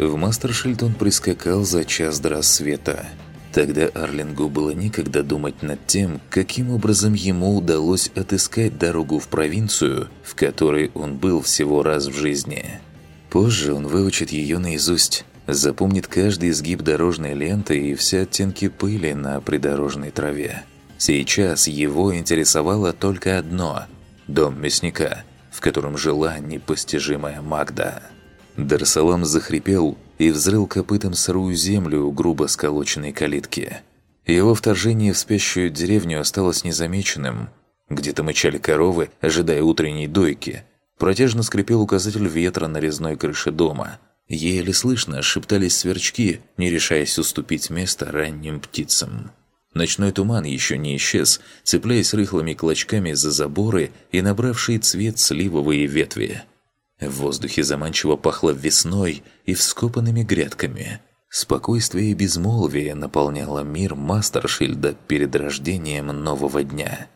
В Мастершильд он прискакал за час до рассвета. Тогда Арлингу было некогда думать над тем, каким образом ему удалось отыскать дорогу в провинцию, в которой он был всего раз в жизни. Позже он выучит ее наизусть, запомнит каждый изгиб дорожной ленты и все оттенки пыли на придорожной траве. Сейчас его интересовало только одно – дом мясника, в котором жила непостижимая Магда. Дарсалам захрипел и взрыл копытом сырую землю у грубо сколоченной калитки. Его вторжение в спящую деревню осталось незамеченным. Где-то мычали коровы, ожидая утренней дойки. Протяжно скрипел указатель ветра на резной крыше дома. Еле слышно шептались сверчки, не решаясь уступить место ранним птицам. Ночной туман еще не исчез, цепляясь рыхлыми клочками за заборы и набравшие цвет сливовые ветви. В воздухе заманчиво пахло весной и вскопанными грядками. Спокойствие и безмолвие наполняло мир Мастершильда перед рождением нового дня.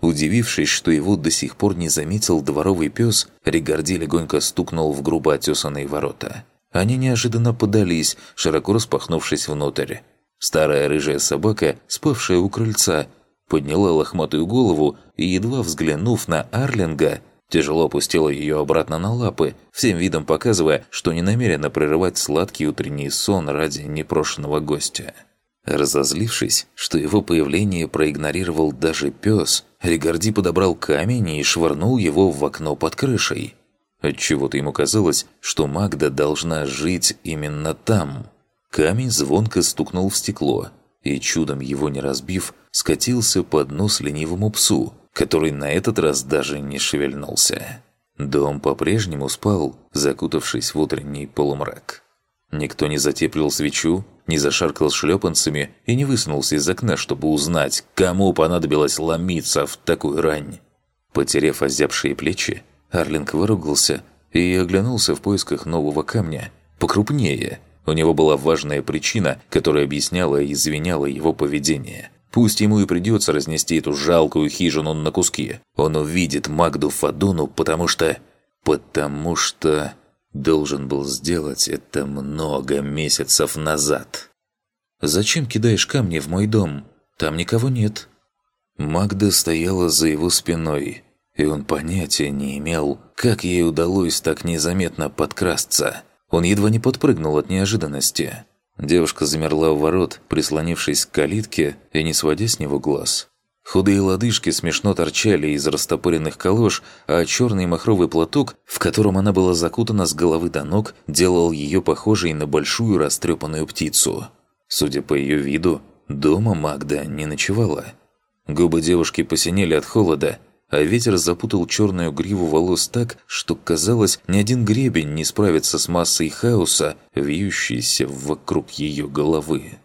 Удивившись, что его до сих пор не заметил дворовый пес, Ригарди легонько стукнул в грубо отесанные ворота. Они неожиданно подались, широко распахнувшись внутрь. Старая рыжая собака, спавшая у крыльца, подняла лохматую голову и, едва взглянув на Арлинга, Тяжело опустила ее обратно на лапы, всем видом показывая, что не намерена прерывать сладкий утренний сон ради непрошенного гостя. Разозлившись, что его появление проигнорировал даже пес, Ригарди подобрал камень и швырнул его в окно под крышей. Отчего-то ему казалось, что Магда должна жить именно там. Камень звонко стукнул в стекло, и, чудом его не разбив, скатился под нос ленивому псу, который на этот раз даже не шевельнулся. Дом по-прежнему спал, закутавшись в утренний полумрак. Никто не затеплил свечу, не зашаркал шлепанцами и не высунулся из окна, чтобы узнать, кому понадобилось ломиться в такую рань. Потерев озябшие плечи, Арлинг выругался и оглянулся в поисках нового камня, покрупнее. У него была важная причина, которая объясняла и извиняла его поведение – Пусть ему и придется разнести эту жалкую хижину на куски. Он увидит Магду Фадуну, потому что... Потому что... Должен был сделать это много месяцев назад. «Зачем кидаешь камни в мой дом? Там никого нет». Магда стояла за его спиной, и он понятия не имел, как ей удалось так незаметно подкрасться. Он едва не подпрыгнул от неожиданности. Девушка замерла у ворот, прислонившись к калитке и не сводя с него глаз. Худые лодыжки смешно торчали из растопыренных колош, а черный махровый платок, в котором она была закутана с головы до ног, делал ее похожей на большую растрепанную птицу. Судя по ее виду, дома Магда не ночевала. Губы девушки посинели от холода, а ветер запутал черную гриву волос так, что, казалось, ни один гребень не справится с массой хаоса, вьющейся вокруг ее головы.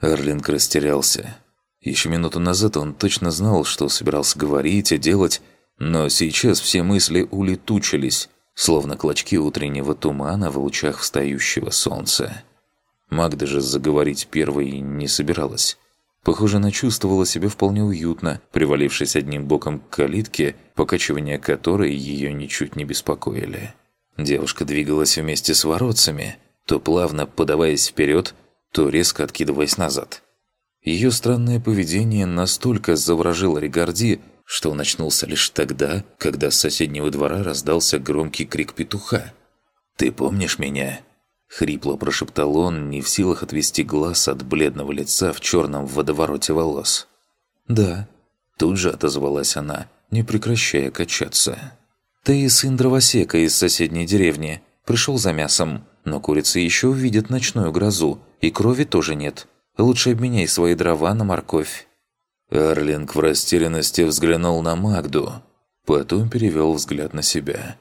Арлинг растерялся. Еще минуту назад он точно знал, что собирался говорить и делать, но сейчас все мысли улетучились, словно клочки утреннего тумана в лучах встающего солнца. Магда же заговорить первой не собиралась. Похоже, она чувствовала себя вполне уютно, привалившись одним боком к калитке, покачивания которой ее ничуть не беспокоили. Девушка двигалась вместе с воротцами, то плавно подаваясь вперед, то резко откидываясь назад. Ее странное поведение настолько заворожило Ригарди, что он очнулся лишь тогда, когда с соседнего двора раздался громкий крик петуха. «Ты помнишь меня?» Хрипло прошептал он, не в силах отвести глаз от бледного лица в черном водовороте волос. «Да», – тут же отозвалась она, не прекращая качаться. «Ты сын дровосека из соседней деревни. Пришел за мясом, но курицы еще увидят ночную грозу, и крови тоже нет. Лучше обменяй свои дрова на морковь». Арлинг в растерянности взглянул на Магду, потом перевел взгляд на себя.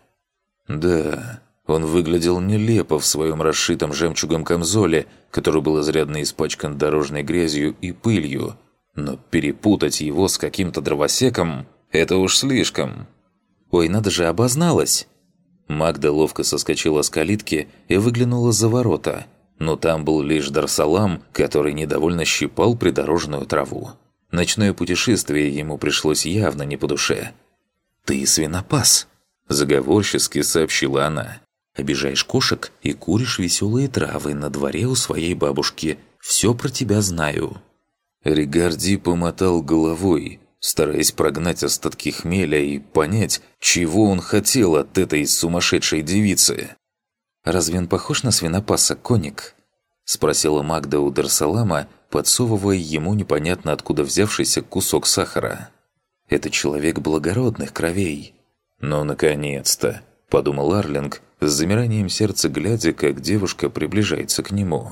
«Да, он выглядел нелепо в своем расшитом жемчугом камзоле, который был изрядно испачкан дорожной грязью и пылью. Но перепутать его с каким-то дровосеком – это уж слишком. «Ой, надо же, обозналась!» Магда ловко соскочила с калитки и выглянула за ворота, но там был лишь Дарсалам, который недовольно щипал придорожную траву. Ночное путешествие ему пришлось явно не по душе. «Ты свинопас!» – заговорчески сообщила она. Обижаешь кошек и куришь веселые травы на дворе у своей бабушки. Все про тебя знаю». Ригарди помотал головой, стараясь прогнать остатки хмеля и понять, чего он хотел от этой сумасшедшей девицы. «Разве он похож на свинопаса, коник?» – спросила Магда у Дарсалама, подсовывая ему непонятно откуда взявшийся кусок сахара. «Это человек благородных кровей». «Ну, наконец-то!» – подумал Арлинг, с замиранием сердца глядя, как девушка приближается к нему.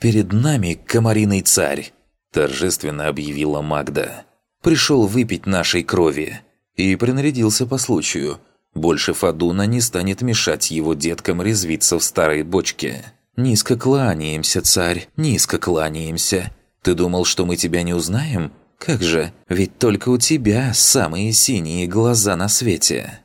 «Перед нами комариный царь!» – торжественно объявила Магда. «Пришел выпить нашей крови!» И принарядился по случаю. Больше Фадуна не станет мешать его деткам резвиться в старой бочке. «Низко кланяемся, царь, низко кланяемся. Ты думал, что мы тебя не узнаем? Как же, ведь только у тебя самые синие глаза на свете!»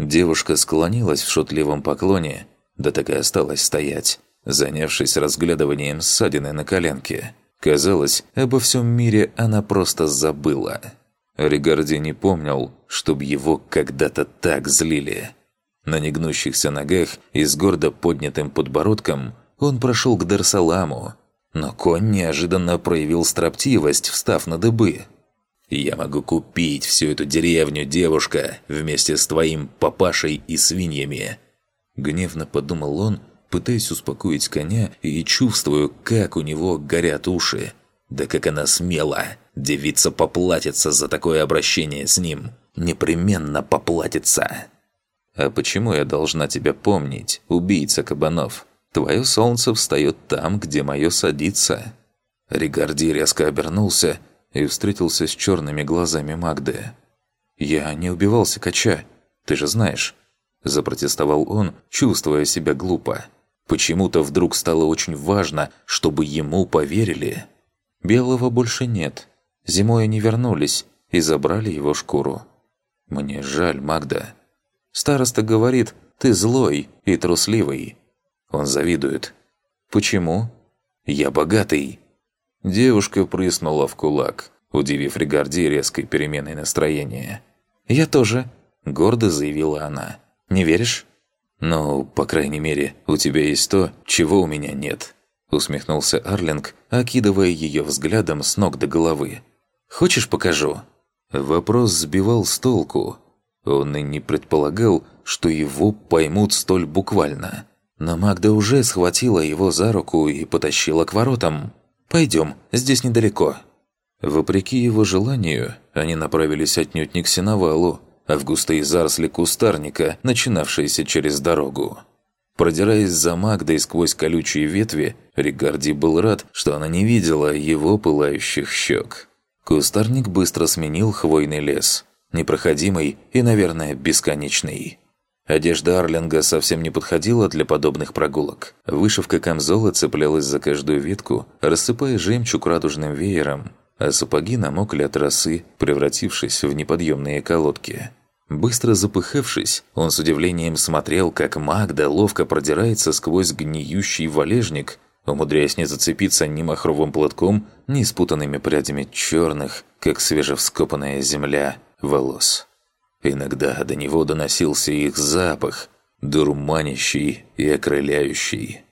Девушка склонилась в шутливом поклоне, да так и осталась стоять, занявшись разглядыванием ссадины на коленке. Казалось, обо всем мире она просто забыла. Ригарди не помнил, чтобы его когда-то так злили. На негнущихся ногах и с гордо поднятым подбородком он прошел к Дарсаламу, но конь неожиданно проявил строптивость, встав на дыбы. «Я могу купить всю эту деревню, девушка, вместе с твоим папашей и свиньями!» Гневно подумал он, пытаясь успокоить коня и чувствую, как у него горят уши. Да как она смела! Девица поплатится за такое обращение с ним! Непременно поплатится! «А почему я должна тебя помнить, убийца кабанов?» Твое солнце встает там, где мое садится». Ригарди резко обернулся и встретился с черными глазами Магды. «Я не убивал Кача, ты же знаешь». Запротестовал он, чувствуя себя глупо. Почему-то вдруг стало очень важно, чтобы ему поверили. Белого больше нет. Зимой они вернулись и забрали его шкуру. «Мне жаль, Магда». Староста говорит, ты злой и трусливый. Он завидует. «Почему?» «Я богатый». Девушка прыснула в кулак, удивив Ригарди резкой переменой настроения. «Я тоже», – гордо заявила она. «Не веришь?» «Ну, по крайней мере, у тебя есть то, чего у меня нет», – усмехнулся Арлинг, окидывая ее взглядом с ног до головы. «Хочешь, покажу?» Вопрос сбивал с толку. Он и не предполагал, что его поймут столь буквально. Но Магда уже схватила его за руку и потащила к воротам. «Пойдем, здесь недалеко». Вопреки его желанию, они направились отнюдь не к сеновалу, а в густые заросли кустарника, начинавшиеся через дорогу. Продираясь за Магдой сквозь колючие ветви, Ригарди был рад, что она не видела его пылающих щек. Кустарник быстро сменил хвойный лес, непроходимый и, наверное, бесконечный. Одежда Арлинга совсем не подходила для подобных прогулок. Вышивка камзола цеплялась за каждую ветку, рассыпая жемчуг радужным веером, а сапоги намокли от росы, превратившись в неподъемные колодки. Быстро запыхавшись, он с удивлением смотрел, как Магда ловко продирается сквозь гниющий валежник, умудряясь не зацепиться ни махровым платком, ни спутанными прядями черных, как свежевскопанная земля, волос. Иногда до него доносился их запах, дурманящий и окрыляющий.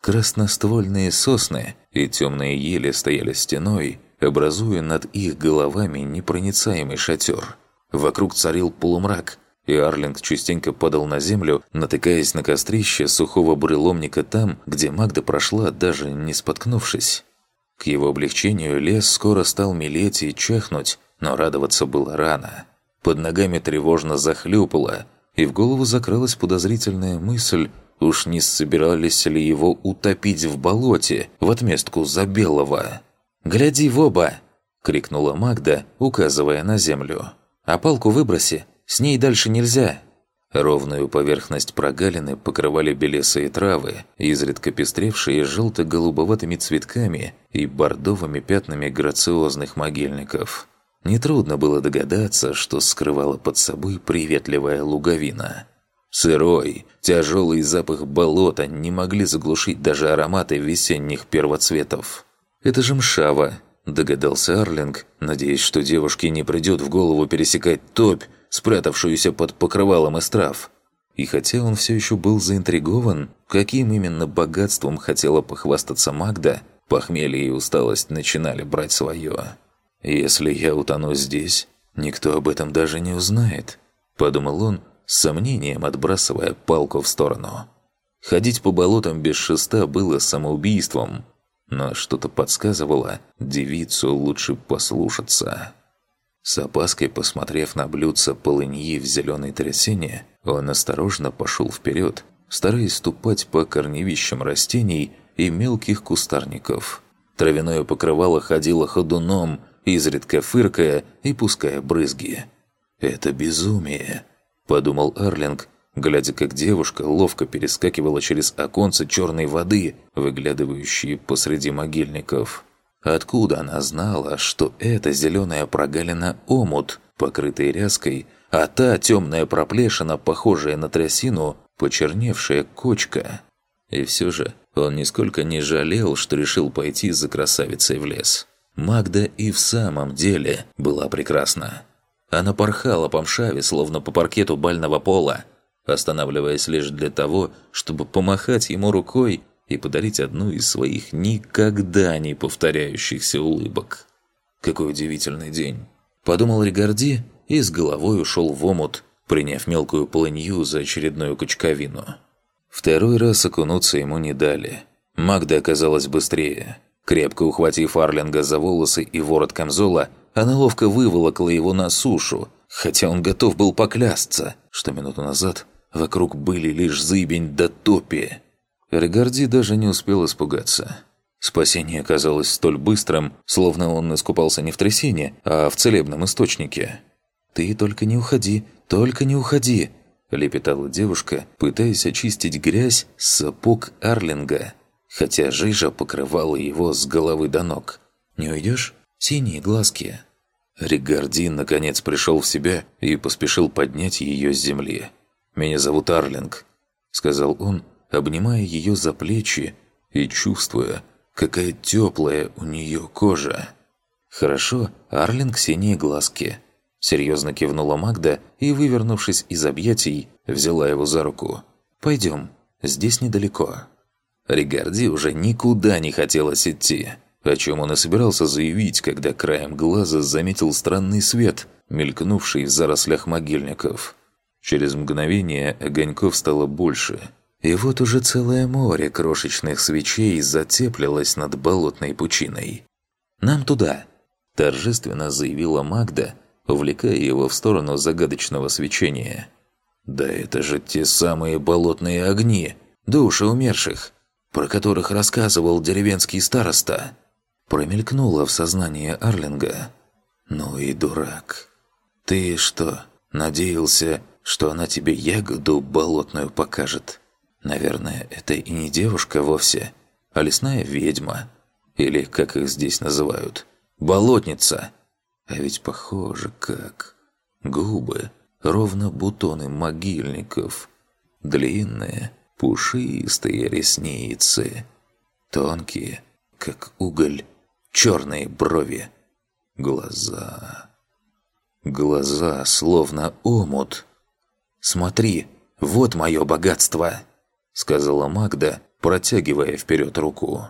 Красноствольные сосны и темные ели стояли стеной, образуя над их головами непроницаемый шатер. Вокруг царил полумрак, и Арлинг частенько падал на землю, натыкаясь на кострище сухого бреломника там, где Магда прошла, даже не споткнувшись. К его облегчению лес скоро стал мелеть и чахнуть, но радоваться было рано. Под ногами тревожно захлюпало, и в голову закралась подозрительная мысль, уж не собирались ли его утопить в болоте в отместку за белого. «Гляди в оба!» – крикнула Магда, указывая на землю. «А палку выброси, с ней дальше нельзя!» Ровную поверхность прогалины покрывали белесые травы, изредка пестревшие желто-голубоватыми цветками и бордовыми пятнами грациозных могильников. Нетрудно было догадаться, что скрывала под собой приветливая луговина. Сырой, тяжелый запах болота не могли заглушить даже ароматы весенних первоцветов. «Это же мшава», – догадался Арлинг, надеясь, что девушке не придет в голову пересекать топь, спрятавшуюся под покрывалом из. И хотя он все еще был заинтригован, каким именно богатством хотела похвастаться Магда, похмелье и усталость начинали брать свое. «Если я утону здесь, никто об этом даже не узнает», – подумал он, с сомнением отбрасывая палку в сторону. Ходить по болотам без шеста было самоубийством, но что-то подсказывало, девицу лучше послушаться. С опаской посмотрев на блюдце полыньи в зеленой трясине, он осторожно пошел вперед, стараясь ступать по корневищам растений и мелких кустарников. Травяное покрывало ходило ходуном, изредка фыркая и пуская брызги. «Это безумие», – подумал Арлинг, глядя, как девушка ловко перескакивала через оконцы черной воды, выглядывающие посреди могильников. Откуда она знала, что эта зеленая прогалина – омут, покрытый ряской, а та темная проплешина, похожая на трясину, почерневшая кочка? И все же он нисколько не жалел, что решил пойти за красавицей в лес. Магда и в самом деле была прекрасна. Она порхала по мшаве, словно по паркету бального пола, останавливаясь лишь для того, чтобы помахать ему рукой и подарить одну из своих никогда не повторяющихся улыбок. Какой удивительный день. Подумал Ригарди и с головой ушел в омут, приняв мелкую полынью за очередную кучковину. Второй раз окунуться ему не дали. Магда оказалась быстрее. Крепко ухватив Арлинга за волосы и ворот камзола, она ловко выволокла его на сушу, хотя он готов был поклясться, что минуту назад вокруг были лишь зыбень да топи. Регарди даже не успел испугаться. Спасение оказалось столь быстрым, словно он искупался не в трясине, а в целебном источнике. «Ты только не уходи, только не уходи!» – лепетала девушка, пытаясь очистить грязь с сапог Арлинга, хотя жижа покрывала его с головы до ног. «Не уйдешь? Синие глазки!» Ригарди наконец пришел в себя и поспешил поднять ее с земли. «Меня зовут Арлинг», – сказал он, обнимая ее за плечи и чувствуя, какая теплая у нее кожа. «Хорошо, Арлинг синие глазки», – серьезно кивнула Магда и, вывернувшись из объятий, взяла его за руку. «Пойдем, здесь недалеко». Ригарди уже никуда не хотелось идти, о чем он и собирался заявить, когда краем глаза заметил странный свет, мелькнувший в зарослях могильников. Через мгновение огоньков стало больше – и вот уже целое море крошечных свечей затеплилось над болотной пучиной. «Нам туда!» – торжественно заявила Магда, увлекая его в сторону загадочного свечения. «Да это же те самые болотные огни, души умерших, про которых рассказывал деревенский староста!» Промелькнуло в сознании Арлинга. «Ну и дурак! Ты что, надеялся, что она тебе ягоду болотную покажет?» Наверное, это и не девушка вовсе, а лесная ведьма. Или, как их здесь называют, болотница. А ведь похоже как. Губы, ровно бутоны могильников. Длинные, пушистые ресницы. Тонкие, как уголь, черные брови. Глаза. Глаза, словно омут. «Смотри, вот мое богатство!» сказала Магда, протягивая вперед руку.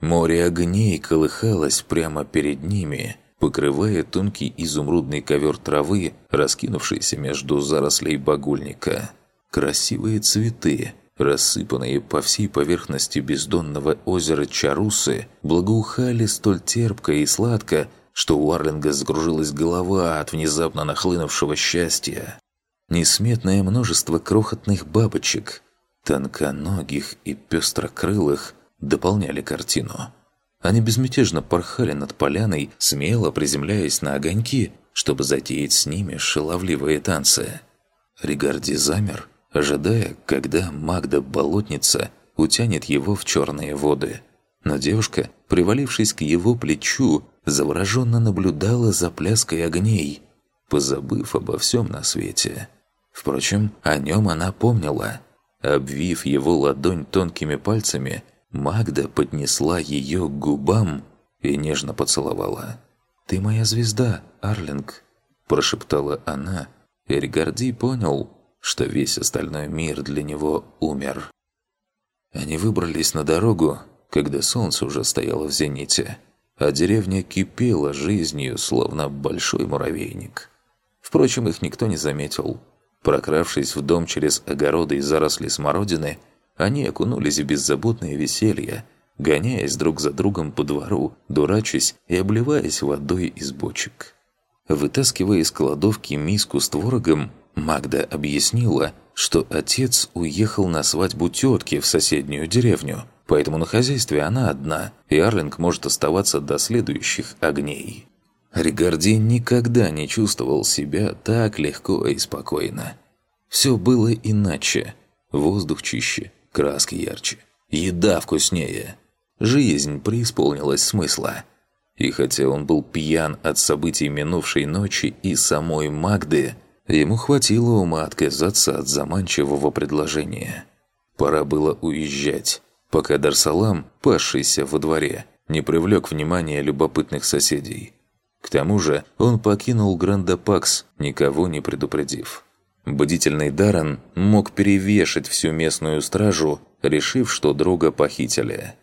Море огней колыхалось прямо перед ними, покрывая тонкий изумрудный ковер травы, раскинувшийся между зарослей багульника. Красивые цветы, рассыпанные по всей поверхности бездонного озера Чарусы, благоухали столь терпко и сладко, что у Арлинга сгружилась голова от внезапно нахлынувшего счастья. Несметное множество крохотных бабочек – тонконогих и пестрокрылых дополняли картину. Они безмятежно порхали над поляной, смело приземляясь на огоньки, чтобы затеять с ними шаловливые танцы. Ригарди замер, ожидая, когда Магда-болотница утянет его в черные воды. Но девушка, привалившись к его плечу, завороженно наблюдала за пляской огней, позабыв обо всем на свете. Впрочем, о нем она помнила – Обвив его ладонь тонкими пальцами, Магда поднесла ее к губам и нежно поцеловала. «Ты моя звезда, Арлинг», – прошептала она. Эригарди понял, что весь остальной мир для него умер. Они выбрались на дорогу, когда солнце уже стояло в зените, а деревня кипела жизнью, словно большой муравейник. Впрочем, их никто не заметил. Прокравшись в дом через огороды и заросли смородины, они окунулись в беззаботное веселье, гоняясь друг за другом по двору, дурачась и обливаясь водой из бочек. Вытаскивая из кладовки миску с творогом, Магда объяснила, что отец уехал на свадьбу тетки в соседнюю деревню, поэтому на хозяйстве она одна, и Арлинг может оставаться до следующих огней. Ригарди никогда не чувствовал себя так легко и спокойно. Все было иначе. Воздух чище, краски ярче, еда вкуснее. Жизнь преисполнилась смысла. И хотя он был пьян от событий минувшей ночи и самой Магды, ему хватило ума отказаться от заманчивого предложения. Пора было уезжать, пока Дарсалам, пасшийся во дворе, не привлек внимания любопытных соседей. К тому же он покинул Грандапакс, никого не предупредив. Бдительный Даррен мог перевешать всю местную стражу, решив, что друга похитили.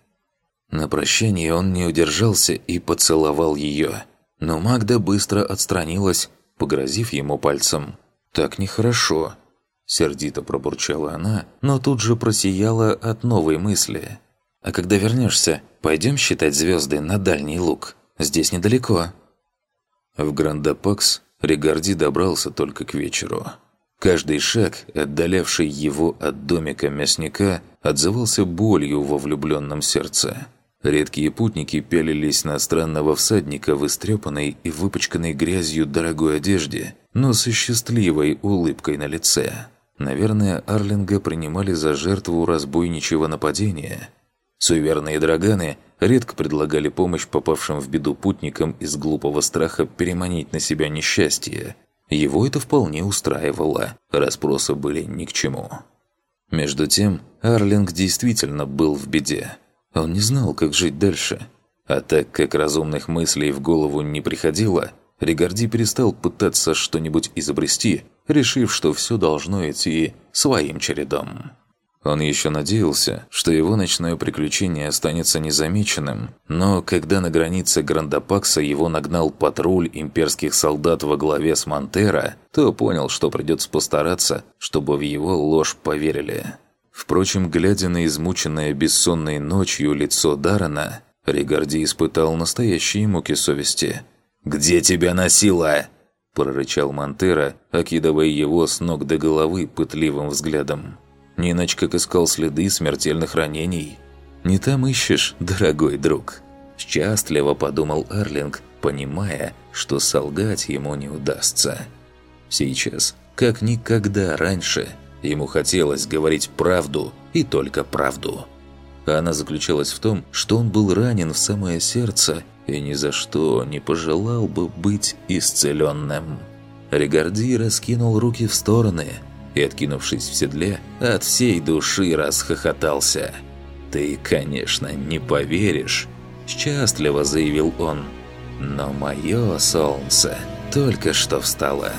На прощание он не удержался и поцеловал ее. Но Магда быстро отстранилась, погрозив ему пальцем. «Так нехорошо», – сердито пробурчала она, но тут же просияла от новой мысли. «А когда вернешься, пойдем считать звезды на дальний луг. Здесь недалеко». В Грандапакс Регарди добрался только к вечеру. Каждый шаг, отдалявший его от домика мясника, отзывался болью во влюбленном сердце. Редкие путники пялились на странного всадника в истрепанной и выпачканной грязью дорогой одежде, но со счастливой улыбкой на лице. Наверное, Арлинга принимали за жертву разбойничьего нападения. Суеверные драганы редко предлагали помощь попавшим в беду путникам из глупого страха переманить на себя несчастье. Его это вполне устраивало, расспросы были ни к чему. Между тем, Арлинг действительно был в беде. Он не знал, как жить дальше. А так как разумных мыслей в голову не приходило, Ригарди перестал пытаться что-нибудь изобрести, решив, что все должно идти своим чередом. Он еще надеялся, что его ночное приключение останется незамеченным, но когда на границе Грандапакса его нагнал патруль имперских солдат во главе с Монтера, то понял, что придется постараться, чтобы в его ложь поверили. Впрочем, глядя на измученное бессонной ночью лицо Дарана, Ригарди испытал настоящие муки совести. «Где тебя носило?» – прорычал Монтера, окидывая его с ног до головы пытливым взглядом. Не иначе как искал следы смертельных ранений. «Не там ищешь, дорогой друг», – счастливо подумал Арлинг, понимая, что солгать ему не удастся. Сейчас, как никогда раньше, ему хотелось говорить правду и только правду. Она заключалась в том, что он был ранен в самое сердце и ни за что не пожелал бы быть исцеленным. Регарди раскинул руки в стороны – и, откинувшись в седле, от всей души расхохотался. «Ты, конечно, не поверишь», – счастливо заявил он. «Но мое солнце только что встало».